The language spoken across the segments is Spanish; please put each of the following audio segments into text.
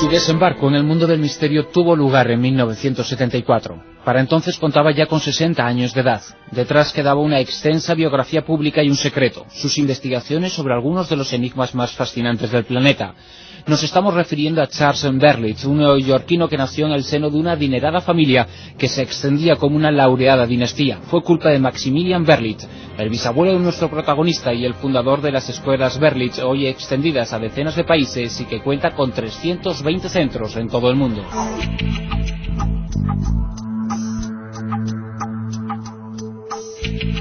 Su desembarco en el mundo del misterio tuvo lugar en 1974. Para entonces contaba ya con 60 años de edad. Detrás quedaba una extensa biografía pública y un secreto, sus investigaciones sobre algunos de los enigmas más fascinantes del planeta. Nos estamos refiriendo a Charles Berlitz, un neoyorquino que nació en el seno de una adinerada familia que se extendía como una laureada dinastía. Fue culpa de Maximilian Berlitz, el bisabuelo de nuestro protagonista y el fundador de las escuelas Berlitz, hoy extendidas a decenas de países y que cuenta con 320 centros en todo el mundo.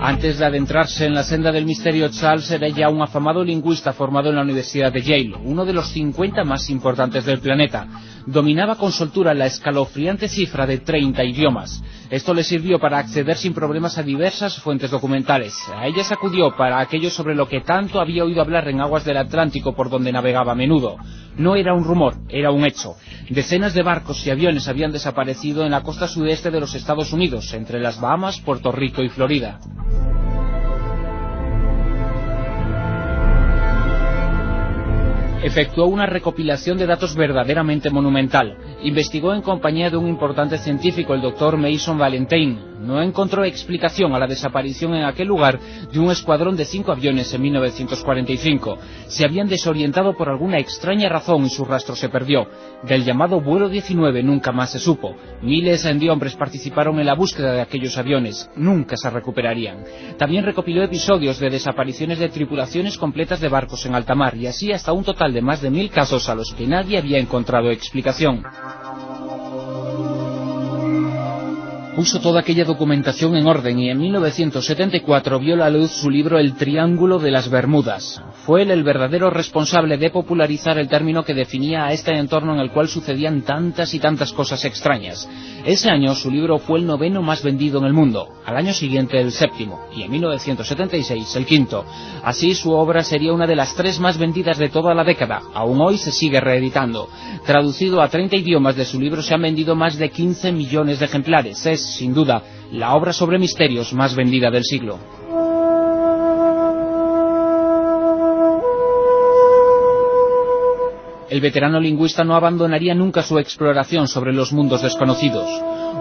Antes de adentrarse en la senda del misterio, Charles era ya un afamado lingüista formado en la Universidad de Yale, uno de los 50 más importantes del planeta. Dominaba con soltura la escalofriante cifra de 30 idiomas. Esto le sirvió para acceder sin problemas a diversas fuentes documentales. A ellas acudió para aquello sobre lo que tanto había oído hablar en aguas del Atlántico por donde navegaba a menudo. No era un rumor, era un hecho. Decenas de barcos y aviones habían desaparecido en la costa sudeste de los Estados Unidos, entre las Bahamas, Puerto Rico y Florida. Efectuó una recopilación de datos verdaderamente monumental. Investigó en compañía de un importante científico, el doctor Mason Valentine. No encontró explicación a la desaparición en aquel lugar de un escuadrón de cinco aviones en 1945. Se habían desorientado por alguna extraña razón y su rastro se perdió. Del llamado vuelo 19 nunca más se supo. Miles de hombres participaron en la búsqueda de aquellos aviones. Nunca se recuperarían. También recopiló episodios de desapariciones de tripulaciones completas de barcos en alta mar y así hasta un total de más de mil casos a los que nadie había encontrado explicación. Puso toda aquella documentación en orden y en 1974 vio la luz su libro El Triángulo de las Bermudas. Fue él el verdadero responsable de popularizar el término que definía a este entorno en el cual sucedían tantas y tantas cosas extrañas. Ese año su libro fue el noveno más vendido en el mundo, al año siguiente el séptimo y en 1976 el quinto. Así su obra sería una de las tres más vendidas de toda la década. Aún hoy se sigue reeditando. Traducido a 30 idiomas de su libro se han vendido más de 15 millones de ejemplares sin duda, la obra sobre misterios más vendida del siglo. El veterano lingüista no abandonaría nunca su exploración sobre los mundos desconocidos.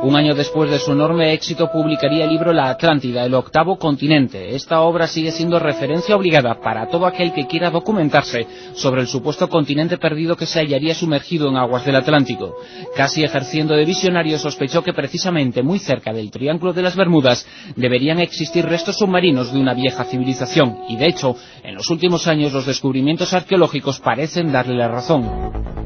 Un año después de su enorme éxito publicaría el libro La Atlántida, el octavo continente. Esta obra sigue siendo referencia obligada para todo aquel que quiera documentarse sobre el supuesto continente perdido que se hallaría sumergido en aguas del Atlántico. Casi ejerciendo de visionario sospechó que precisamente muy cerca del Triángulo de las Bermudas deberían existir restos submarinos de una vieja civilización y de hecho en los últimos años los descubrimientos arqueológicos parecen darle la razón.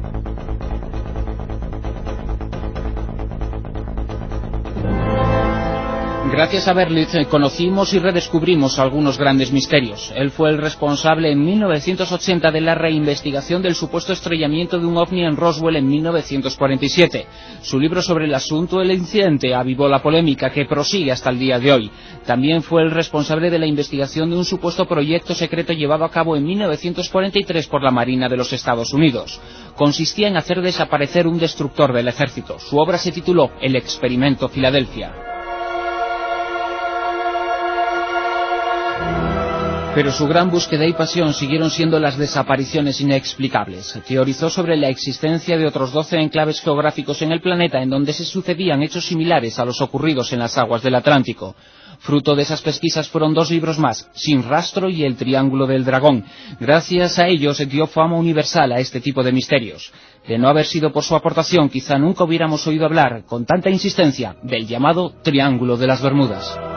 Gracias a Berlitz eh, conocimos y redescubrimos algunos grandes misterios. Él fue el responsable en 1980 de la reinvestigación del supuesto estrellamiento de un ovni en Roswell en 1947. Su libro sobre el asunto del incidente avivó la polémica que prosigue hasta el día de hoy. También fue el responsable de la investigación de un supuesto proyecto secreto llevado a cabo en 1943 por la Marina de los Estados Unidos. Consistía en hacer desaparecer un destructor del ejército. Su obra se tituló El experimento Filadelfia. Pero su gran búsqueda y pasión siguieron siendo las desapariciones inexplicables. Teorizó sobre la existencia de otros 12 enclaves geográficos en el planeta en donde se sucedían hechos similares a los ocurridos en las aguas del Atlántico. Fruto de esas pesquisas fueron dos libros más, Sin rastro y El Triángulo del Dragón. Gracias a ellos dio fama universal a este tipo de misterios. De no haber sido por su aportación, quizá nunca hubiéramos oído hablar con tanta insistencia del llamado Triángulo de las Bermudas.